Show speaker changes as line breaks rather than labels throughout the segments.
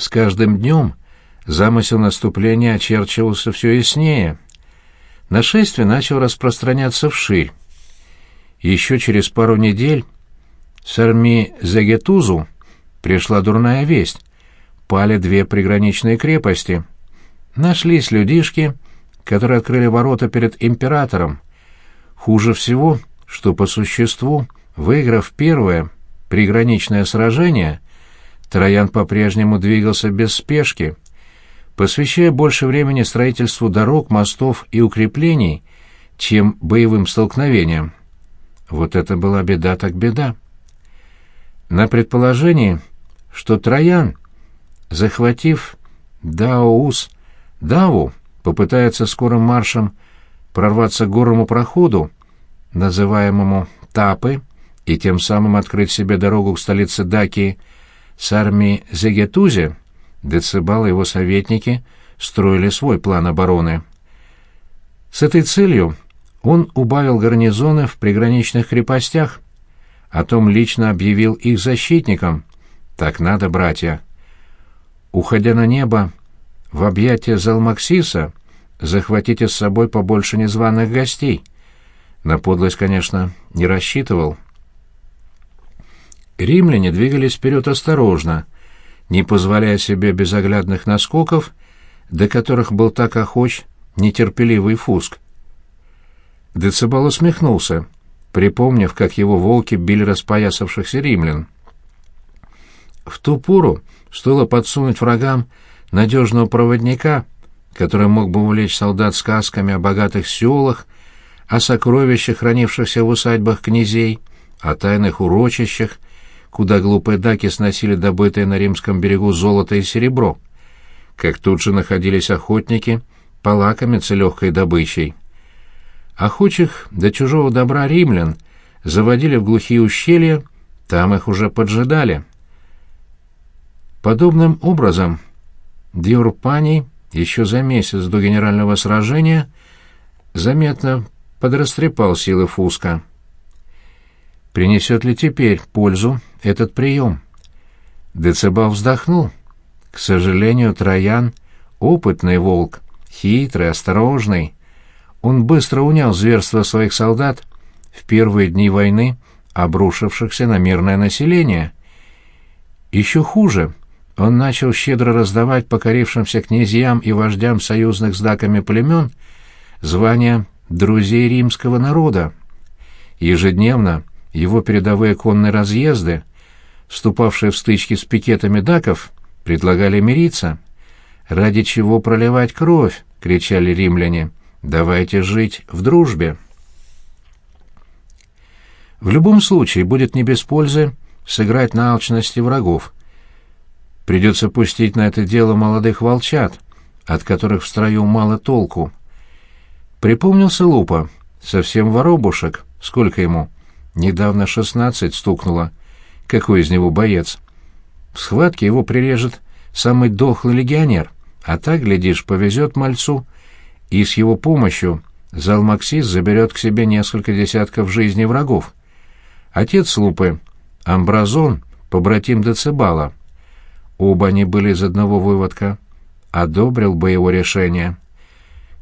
С каждым днем замысел наступления очерчивался все яснее. Нашествие начало распространяться вширь. Еще через пару недель с армии Загетузу пришла дурная весть. Пали две приграничные крепости. Нашлись людишки, которые открыли ворота перед императором. Хуже всего, что по существу, выиграв первое приграничное сражение, Троян по-прежнему двигался без спешки, посвящая больше времени строительству дорог, мостов и укреплений, чем боевым столкновениям. Вот это была беда так беда. На предположении, что Троян, захватив Даоус, Даву, попытается скорым маршем прорваться к горному проходу, называемому Тапы, и тем самым открыть себе дорогу к столице Даки с армией Зегетузе, Децибал и его советники строили свой план обороны. С этой целью он убавил гарнизоны в приграничных крепостях, о том лично объявил их защитникам. Так надо, братья. Уходя на небо, в объятия Залмаксиса захватите с собой побольше незваных гостей. На подлость, конечно, не рассчитывал. Римляне двигались вперед осторожно, не позволяя себе безоглядных наскоков, до которых был так охоч нетерпеливый Фуск. Децибал усмехнулся, припомнив, как его волки били распоясавшихся римлян. В ту пору стоило подсунуть врагам надежного проводника, который мог бы увлечь солдат сказками о богатых селах, о сокровищах, хранившихся в усадьбах князей, о тайных урочищах, куда глупые даки сносили добытое на римском берегу золото и серебро, как тут же находились охотники, полакомиться легкой добычей. Охочих до чужого добра римлян заводили в глухие ущелья, там их уже поджидали. Подобным образом Диурпаний еще за месяц до генерального сражения заметно подрастрепал силы Фуска. Принесет ли теперь пользу этот прием? Децибал вздохнул. К сожалению, Троян — опытный волк, хитрый, осторожный. Он быстро унял зверство своих солдат в первые дни войны, обрушившихся на мирное население. Еще хуже, он начал щедро раздавать покорившимся князьям и вождям союзных с даками племен звания «друзей римского народа». Ежедневно его передовые конные разъезды, вступавшие в стычки с пикетами даков, предлагали мириться. «Ради чего проливать кровь?» — кричали римляне. «Давайте жить в дружбе». В любом случае будет не без пользы сыграть на алчности врагов. Придется пустить на это дело молодых волчат, от которых в строю мало толку. Припомнился Лупа, совсем воробушек, сколько ему? Недавно шестнадцать стукнуло. Какой из него боец? В схватке его прирежет самый дохлый легионер, а так, глядишь, повезет мальцу, и с его помощью Залмаксис заберет к себе несколько десятков жизней врагов. Отец Лупы, Амбразон, побратим Децибала. Оба они были из одного выводка. Одобрил бы его решение.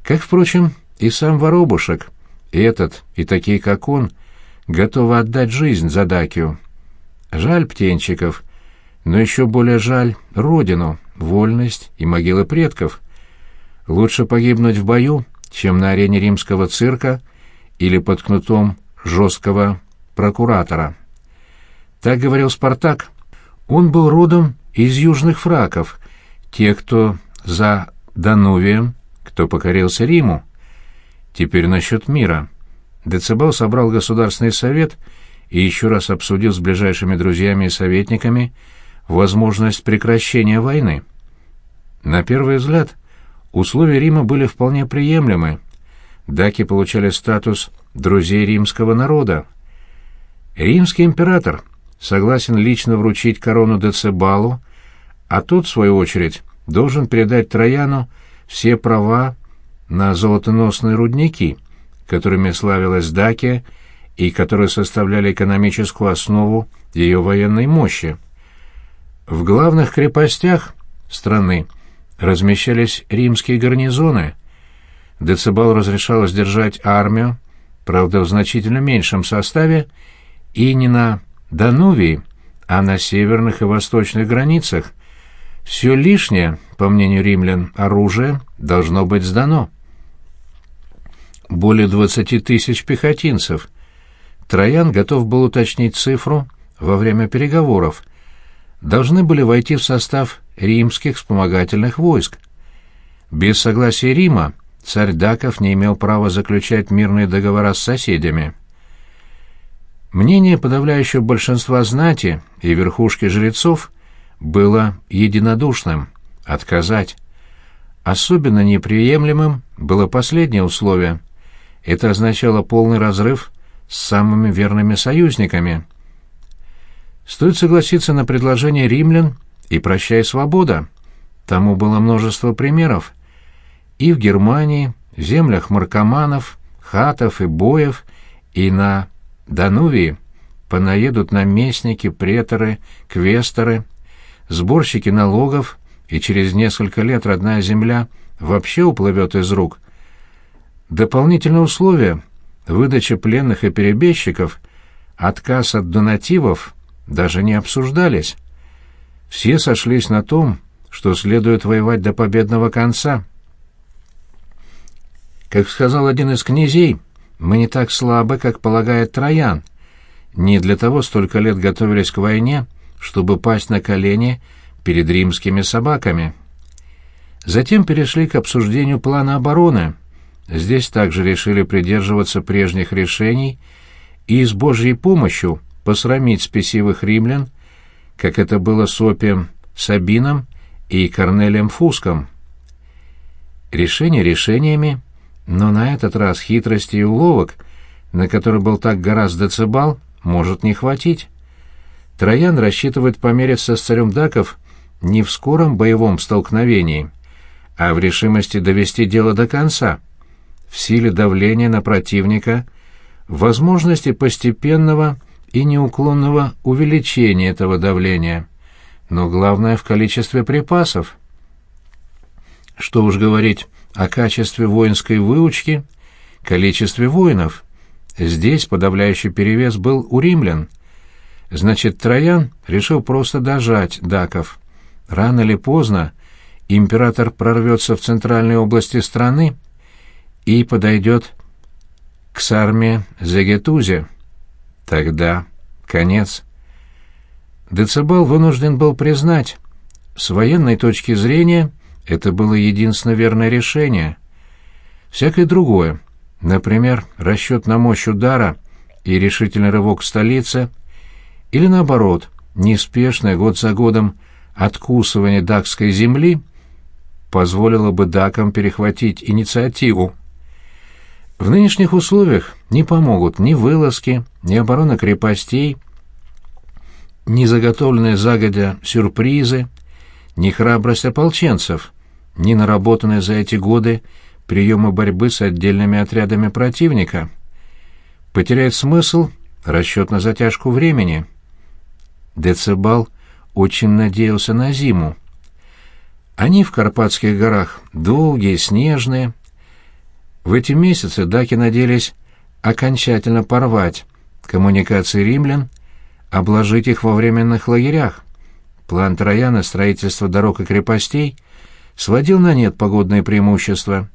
Как, впрочем, и сам Воробушек. Этот, и такие, как он — готова отдать жизнь за Дакию. Жаль птенчиков, но еще более жаль родину, вольность и могилы предков. Лучше погибнуть в бою, чем на арене римского цирка или под кнутом жесткого прокуратора. Так говорил Спартак. Он был родом из южных фраков, те, кто за Данувием, кто покорился Риму. Теперь насчет мира. Децибел собрал Государственный совет и еще раз обсудил с ближайшими друзьями и советниками возможность прекращения войны. На первый взгляд, условия Рима были вполне приемлемы. Даки получали статус друзей римского народа. Римский император согласен лично вручить корону Децибалу, а тот, в свою очередь, должен передать Трояну все права на золотоносные рудники — которыми славилась Дакия и которые составляли экономическую основу ее военной мощи. В главных крепостях страны размещались римские гарнизоны. Децибал разрешалось держать армию, правда, в значительно меньшем составе, и не на Данувии, а на северных и восточных границах. Все лишнее, по мнению римлян, оружие должно быть сдано. Более двадцати тысяч пехотинцев. Троян готов был уточнить цифру во время переговоров. Должны были войти в состав римских вспомогательных войск. Без согласия Рима царь Даков не имел права заключать мирные договора с соседями. Мнение подавляющего большинства знати и верхушки жрецов было единодушным — отказать. Особенно неприемлемым было последнее условие. Это означало полный разрыв с самыми верными союзниками. Стоит согласиться на предложение римлян и прощай свобода. Тому было множество примеров. И в Германии, в землях маркоманов, хатов и боев, и на Данувии понаедут наместники, преторы, квесторы, сборщики налогов, и через несколько лет родная земля вообще уплывет из рук. Дополнительное условие — выдача пленных и перебежчиков, отказ от донативов даже не обсуждались. Все сошлись на том, что следует воевать до победного конца. Как сказал один из князей, мы не так слабы, как полагает Троян. Не для того столько лет готовились к войне, чтобы пасть на колени перед римскими собаками. Затем перешли к обсуждению плана обороны. Здесь также решили придерживаться прежних решений и с Божьей помощью посрамить спесивых римлян, как это было с Опием Сабином и Корнелием Фуском. Решения решениями, но на этот раз хитрости и уловок, на которые был так гораздо цебал, может не хватить. Троян рассчитывает помериться с царем Даков не в скором боевом столкновении, а в решимости довести дело до конца, в силе давления на противника, в возможности постепенного и неуклонного увеличения этого давления, но главное в количестве припасов. Что уж говорить о качестве воинской выучки, количестве воинов. Здесь подавляющий перевес был у римлян. Значит, Троян решил просто дожать даков. Рано или поздно император прорвется в центральной области страны и подойдет к Сарме Зегетузе. Тогда конец. Децибал вынужден был признать, с военной точки зрения это было единственно верное решение. Всякое другое, например, расчет на мощь удара и решительный рывок в столице, или наоборот, неспешное год за годом откусывание дакской земли, позволило бы дакам перехватить инициативу. В нынешних условиях не помогут ни вылазки, ни оборона крепостей, ни заготовленные загодя сюрпризы, ни храбрость ополченцев, ни наработанные за эти годы приемы борьбы с отдельными отрядами противника. Потеряет смысл расчет на затяжку времени. Децибал очень надеялся на зиму. Они в Карпатских горах долгие, снежные. В эти месяцы даки надеялись окончательно порвать коммуникации римлян, обложить их во временных лагерях. План Трояна строительства дорог и крепостей — сводил на нет погодные преимущества.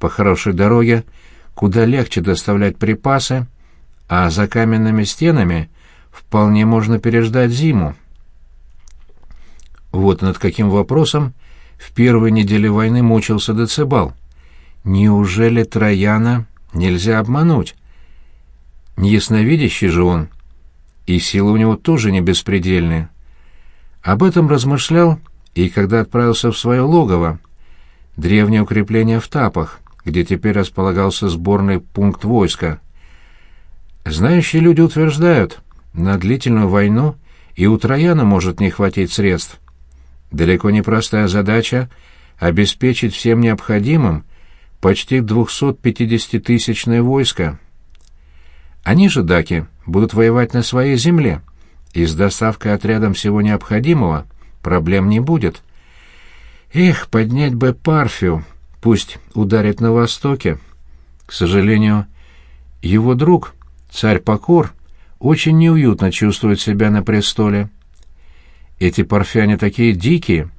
По хорошей дороге куда легче доставлять припасы, а за каменными стенами вполне можно переждать зиму. Вот над каким вопросом в первой неделе войны мучился Децибал. Неужели Трояна нельзя обмануть? Неясновидящий же он, и силы у него тоже не беспредельные. Об этом размышлял и когда отправился в свое логово, древнее укрепление в Тапах, где теперь располагался сборный пункт войска. Знающие люди утверждают, на длительную войну и у Трояна может не хватить средств. Далеко не простая задача — обеспечить всем необходимым почти 250-тысячное войско. Они же, даки, будут воевать на своей земле, и с доставкой отрядом всего необходимого проблем не будет. Эх, поднять бы Парфию, пусть ударит на востоке. К сожалению, его друг, царь Покор, очень неуютно чувствует себя на престоле. Эти парфяне такие дикие,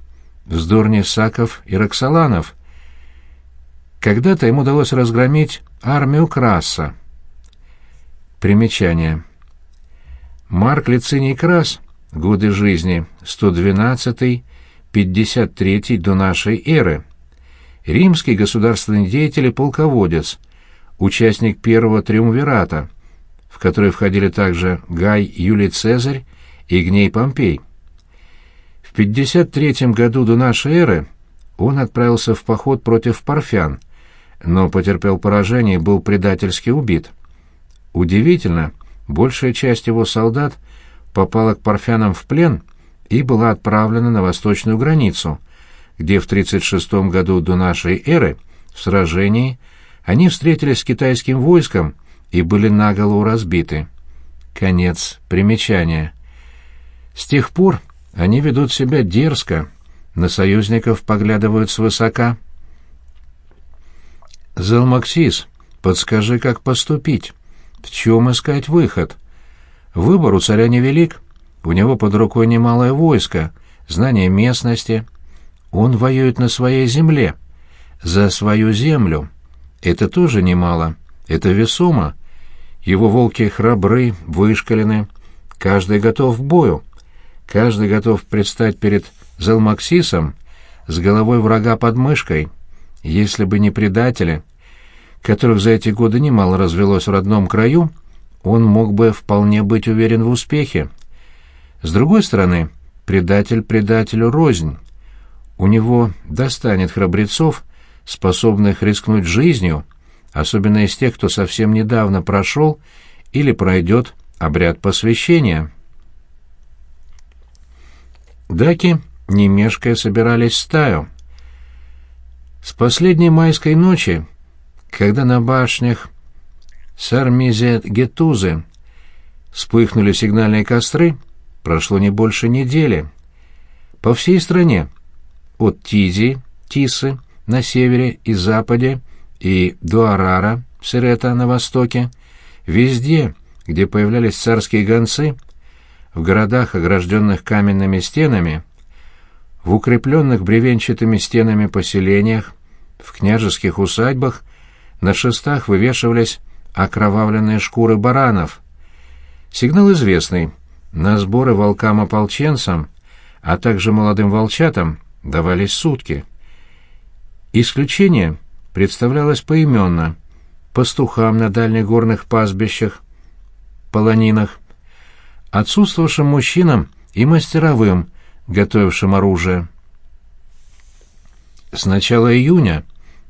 вздор Несаков и Роксоланов. Когда-то ему удалось разгромить армию Краса. Примечание. Марк Лициний Крас, годы жизни 112-53 до нашей эры. Римский государственный деятель и полководец, участник первого триумвирата, в который входили также Гай Юлий Цезарь и Гней Помпей. В 53 году до нашей эры он отправился в поход против парфян, но потерпел поражение и был предательски убит. Удивительно, большая часть его солдат попала к парфянам в плен и была отправлена на восточную границу, где в 36 году до нашей эры в сражении они встретились с китайским войском и были наголо разбиты. Конец примечания. С тех пор они ведут себя дерзко, на союзников поглядывают свысока. «Залмаксис, подскажи, как поступить? В чем искать выход?» Выбор у царя невелик, у него под рукой немалое войско, знание местности. Он воюет на своей земле, за свою землю. Это тоже немало, это весомо. Его волки храбры, вышкалены, каждый готов к бою, каждый готов предстать перед Залмаксисом с головой врага под мышкой, если бы не предатели, которых за эти годы немало развелось в родном краю, он мог бы вполне быть уверен в успехе. С другой стороны, предатель предателю рознь. У него достанет храбрецов, способных рискнуть жизнью, особенно из тех, кто совсем недавно прошел или пройдет обряд посвящения. Даки, не мешкая, собирались в стаю. С последней майской ночи, когда на башнях Сармизет-Гетузы. Вспыхнули сигнальные костры, прошло не больше недели. По всей стране, от Тизи, Тисы, на севере и западе, и до Арара, Сирета, на востоке, везде, где появлялись царские гонцы, в городах, огражденных каменными стенами, в укрепленных бревенчатыми стенами поселениях, в княжеских усадьбах, на шестах вывешивались окровавленные шкуры баранов. Сигнал известный. На сборы волкам-ополченцам, а также молодым волчатам давались сутки. Исключение представлялось поименно пастухам на дальних горных пастбищах, полонинах, отсутствовавшим мужчинам и мастеровым, готовившим оружие. С начала июня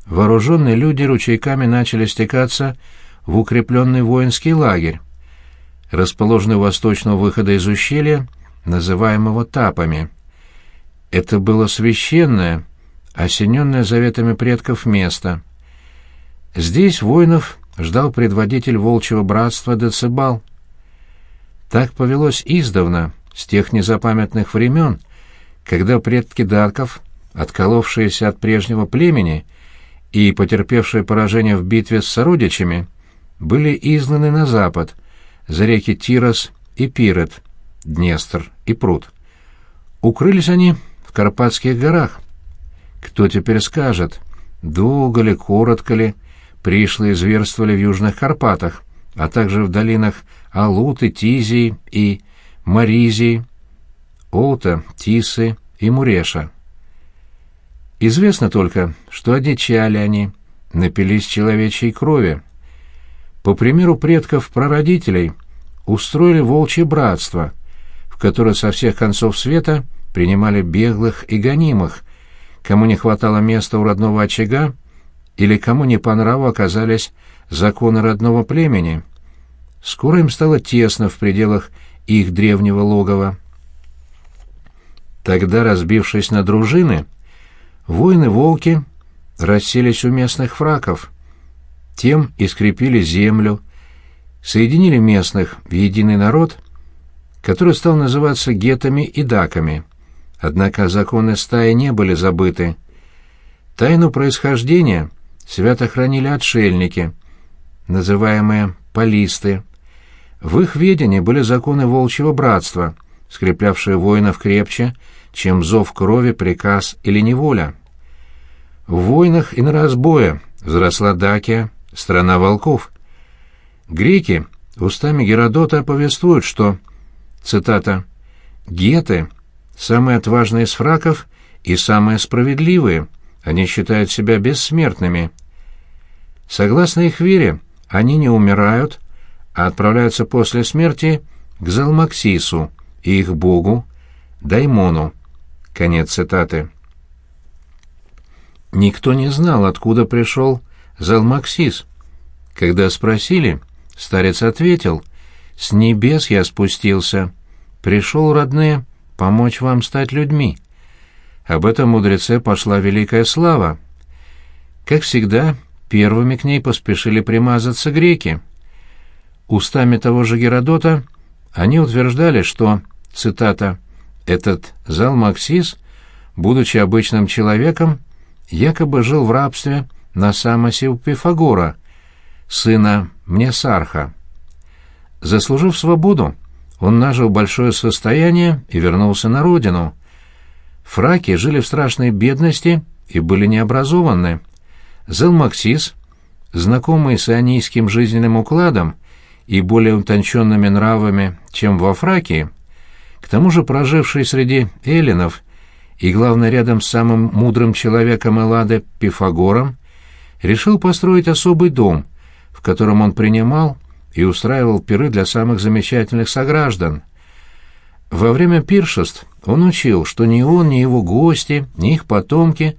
вооруженные люди ручейками начали стекаться в укрепленный воинский лагерь, расположенный у восточного выхода из ущелья, называемого Тапами. Это было священное, осененное заветами предков место. Здесь воинов ждал предводитель волчьего братства Децибал. Так повелось издавна, с тех незапамятных времен, когда предки Дарков, отколовшиеся от прежнего племени и потерпевшие поражение в битве с сородичами, были изгнаны на запад, за реки Тирос и Пирет, Днестр и Пруд. Укрылись они в Карпатских горах. Кто теперь скажет, долго ли, коротко ли, пришлые зверствовали в Южных Карпатах, а также в долинах Алуты, Тизии и Маризии, Олта, Тисы и Муреша. Известно только, что одичали они, напились человечьей крови, по примеру предков-прародителей, устроили волчье братство, в которое со всех концов света принимали беглых и гонимых, кому не хватало места у родного очага или кому не по нраву оказались законы родного племени. Скоро им стало тесно в пределах их древнего логова. Тогда, разбившись на дружины, воины-волки расселись у местных фраков — тем и скрепили землю, соединили местных в единый народ, который стал называться гетами и даками, однако законы стаи не были забыты. Тайну происхождения свято хранили отшельники, называемые полисты. В их ведении были законы волчьего братства, скреплявшие воинов крепче, чем зов крови, приказ или неволя. В войнах и на разбое взросла Дакия, страна волков. Греки устами Геродота повествуют, что, цитата, «геты — самые отважные из фраков и самые справедливые, они считают себя бессмертными. Согласно их вере, они не умирают, а отправляются после смерти к Залмаксису и их богу, Даймону». Конец цитаты. Никто не знал, откуда пришел Залмаксис. Когда спросили, старец ответил, «С небес я спустился. Пришел, родные, помочь вам стать людьми». Об этом мудреце пошла великая слава. Как всегда, первыми к ней поспешили примазаться греки. Устами того же Геродота они утверждали, что, цитата, «этот Залмаксис, будучи обычным человеком, якобы жил в рабстве на Самосе у Пифагора, сына Мнесарха. Заслужив свободу, он нажил большое состояние и вернулся на родину. Фраки жили в страшной бедности и были необразованы. Зелмаксис, знакомый с ионийским жизненным укладом и более утонченными нравами, чем во Фракии, к тому же проживший среди эллинов и, главное, рядом с самым мудрым человеком Эллады Пифагором, решил построить особый дом, в котором он принимал и устраивал пиры для самых замечательных сограждан. Во время пиршеств он учил, что ни он, ни его гости, ни их потомки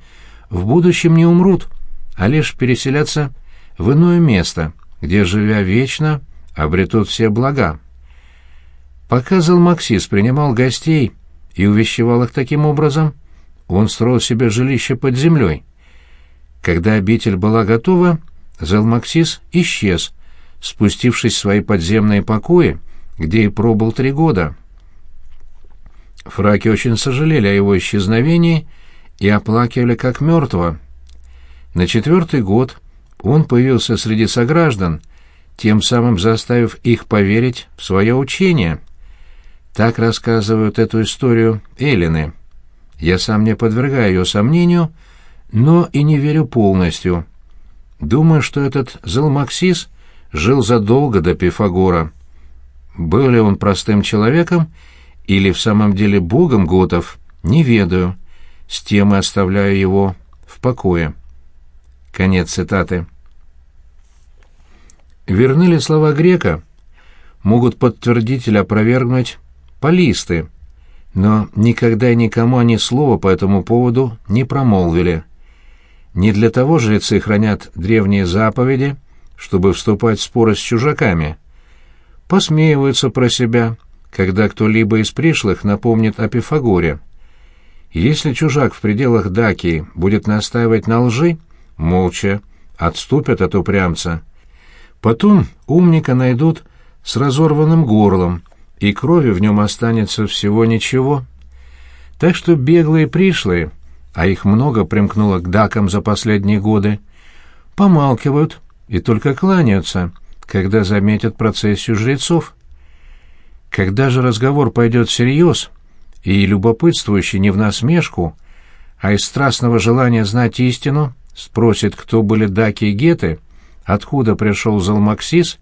в будущем не умрут, а лишь переселятся в иное место, где, живя вечно, обретут все блага. Пока Залмаксис принимал гостей и увещевал их таким образом, он строил себе жилище под землей. Когда обитель была готова, Залмаксис исчез, спустившись в свои подземные покои, где и пробыл три года. Фраки очень сожалели о его исчезновении и оплакивали как мертвого. На четвертый год он появился среди сограждан, тем самым заставив их поверить в свое учение — так рассказывают эту историю эллины. Я сам не подвергаю ее сомнению, но и не верю полностью. Думаю, что этот Залмаксис жил задолго до Пифагора. Был ли он простым человеком или в самом деле богом готов, не ведаю. С тем и оставляю его в покое. Конец цитаты. Верны ли слова грека? Могут подтвердить или опровергнуть полисты, но никогда и никому они слова по этому поводу не промолвили. Не для того жрецы хранят древние заповеди, чтобы вступать в споры с чужаками. Посмеиваются про себя, когда кто-либо из пришлых напомнит о Пифагоре. Если чужак в пределах Дакии будет настаивать на лжи, молча отступят от упрямца. Потом умника найдут с разорванным горлом, и крови в нем останется всего ничего. Так что беглые пришлые, а их много примкнуло к дакам за последние годы, помалкивают и только кланяются, когда заметят процессию жрецов. Когда же разговор пойдет всерьез, и любопытствующий не в насмешку, а из страстного желания знать истину, спросит, кто были даки и геты, откуда пришел Залмаксис,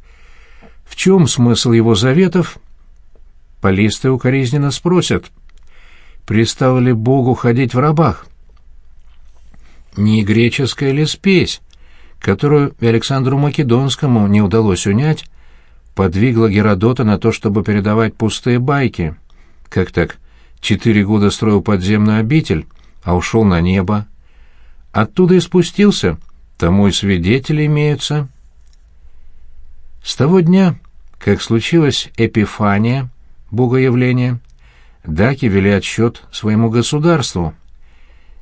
в чем смысл его заветов, Полисты укоризненно спросят, пристало ли Богу ходить в рабах? Не греческая ли спесь, которую Александру Македонскому не удалось унять, подвигла Геродота на то, чтобы передавать пустые байки? Как так? Четыре года строил подземную обитель, а ушел на небо. Оттуда и спустился, тому и свидетели имеются. С того дня, как случилась Эпифания, богоявления, даки вели отсчет своему государству.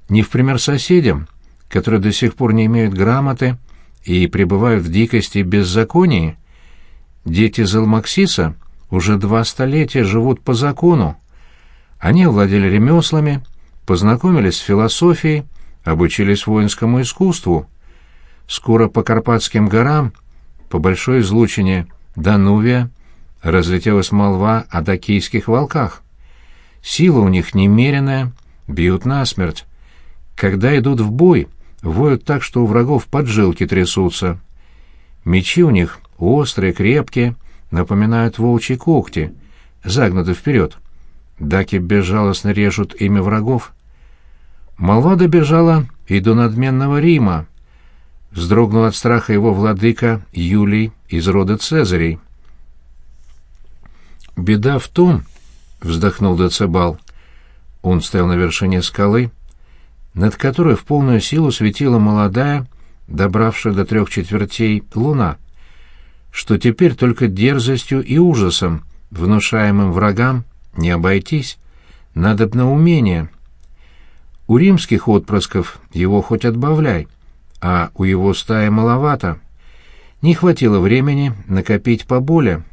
Не в пример соседям, которые до сих пор не имеют грамоты и пребывают в дикости и беззаконии, дети Залмаксиса уже два столетия живут по закону, Они овладели ремеслами, познакомились с философией, обучились воинскому искусству. Скоро по Карпатским горам, по большой излучине Данувия, разлетелась молва о дакийских волках. Сила у них немеренная, бьют насмерть. Когда идут в бой, воют так, что у врагов поджилки трясутся. Мечи у них острые, крепкие, напоминают волчьи когти, загнуты вперед. Даки безжалостно режут ими врагов. Молва добежала и до надменного Рима. Вздрогнул от страха его владыка Юлий из рода Цезарей. «Беда в том», — вздохнул Децибал, — он стоял на вершине скалы, над которой в полную силу светила молодая, добравшая до трех четвертей луна, что теперь только дерзостью и ужасом, внушаемым врагам, не обойтись, надо на умение. У римских отпрысков его хоть отбавляй, а у его стаи маловато. Не хватило времени накопить поболе.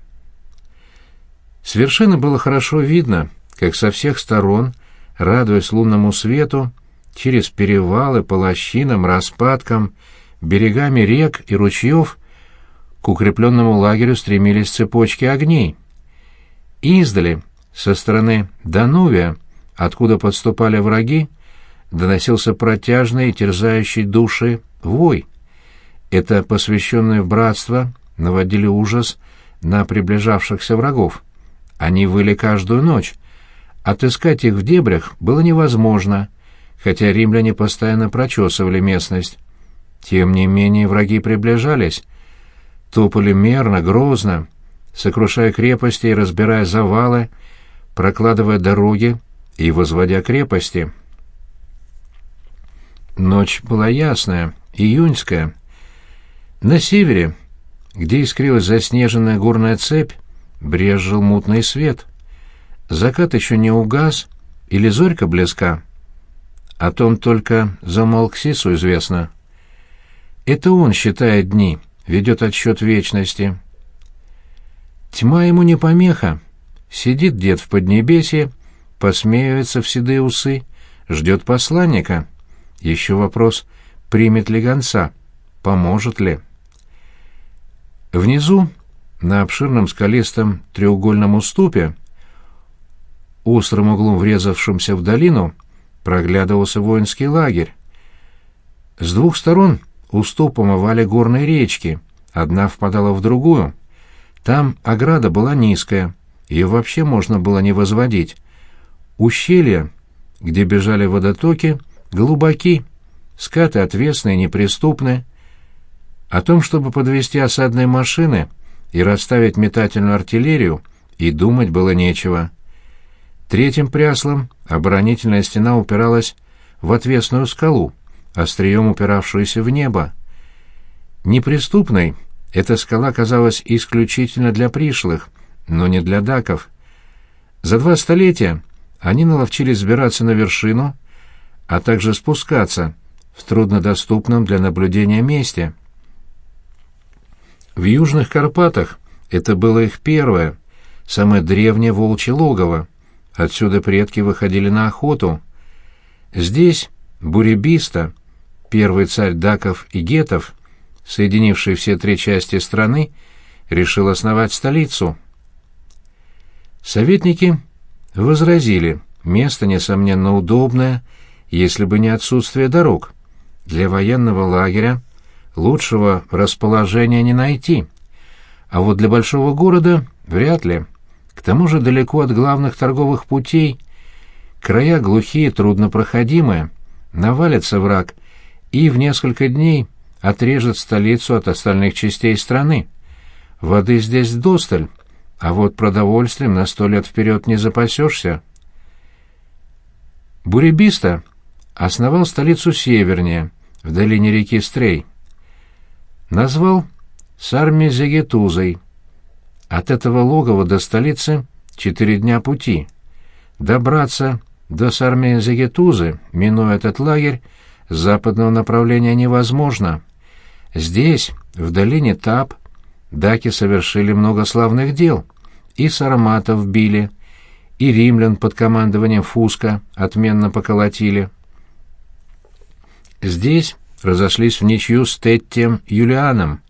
С вершины было хорошо видно, как со всех сторон, радуясь лунному свету, через перевалы, по лощинам, распадкам, берегами рек и ручьев к укрепленному лагерю стремились цепочки огней. Издали, со стороны Данувия, откуда подступали враги, доносился протяжный и терзающий души вой. Это посвященные в братство наводили ужас на приближавшихся врагов. Они выли каждую ночь. Отыскать их в дебрях было невозможно, хотя римляне постоянно прочесывали местность. Тем не менее враги приближались. Топали мерно, грозно, сокрушая крепости и разбирая завалы, прокладывая дороги и возводя крепости. Ночь была ясная, июньская. На севере, где искрилась заснеженная горная цепь, брезжил мутный свет. Закат еще не угас, или зорька близка. О том только за Малксису известно. Это он считает дни, ведет отсчет вечности. Тьма ему не помеха. Сидит дед в Поднебесье, посмеивается в седые усы, ждет посланника. Еще вопрос, примет ли гонца, поможет ли. Внизу, на обширном скалистом треугольном уступе, острым углом врезавшимся в долину, проглядывался воинский лагерь. С двух сторон уступом овали горные речки, одна впадала в другую. Там ограда была низкая, ее вообще можно было не возводить. Ущелья, где бежали водотоки, глубоки, скаты отвесные, неприступные. О том, чтобы подвести осадные машины и расставить метательную артиллерию, и думать было нечего. Третьим пряслом оборонительная стена упиралась в отвесную скалу, острием упиравшуюся в небо. Неприступной эта скала казалась исключительно для пришлых, но не для даков. За два столетия они наловчились сбираться на вершину, а также спускаться в труднодоступном для наблюдения месте. В Южных Карпатах это было их первое, самое древнее волчье логово. Отсюда предки выходили на охоту. Здесь Буребиста, первый царь даков и гетов, соединивший все три части страны, решил основать столицу. Советники возразили, место, несомненно, удобное, если бы не отсутствие дорог. Для военного лагеря лучшего расположения не найти, а вот для большого города вряд ли. К тому же далеко от главных торговых путей, края глухие, труднопроходимые, навалится враг и в несколько дней отрежет столицу от остальных частей страны. Воды здесь досталь, а вот продовольствием на сто лет вперед не запасешься. Буребиста основал столицу севернее, в долине реки Стрей. Назвал Сарми-Зегетузой. От этого логова до столицы четыре дня пути. Добраться до Сарми-Зегетузы, минуя этот лагерь, с западного направления невозможно. Здесь, в долине Тап, даки совершили много славных дел. И сарматов били, и римлян под командованием Фуска отменно поколотили. Здесь разошлись в ничью с Теттием Юлианом.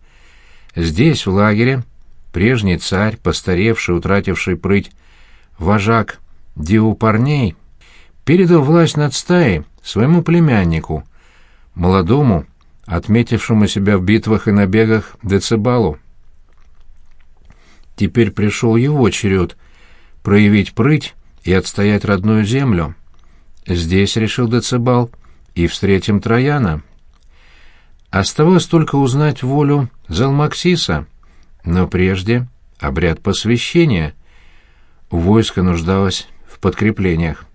Здесь, в лагере, прежний царь, постаревший, утративший прыть, вожак Диу парней, передал власть над стаей своему племяннику, молодому, отметившему себя в битвах и набегах Децибалу. Теперь пришел его черед проявить прыть и отстоять родную землю. Здесь, решил Децибал, и встретим Трояна. Оставалось только узнать волю Залмаксиса, но прежде обряд посвящения. Войско нуждалось в подкреплениях.